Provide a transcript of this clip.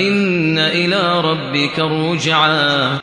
إِنَّ إِلَىٰ رَبِّكَ الرُّجْعَىٰ.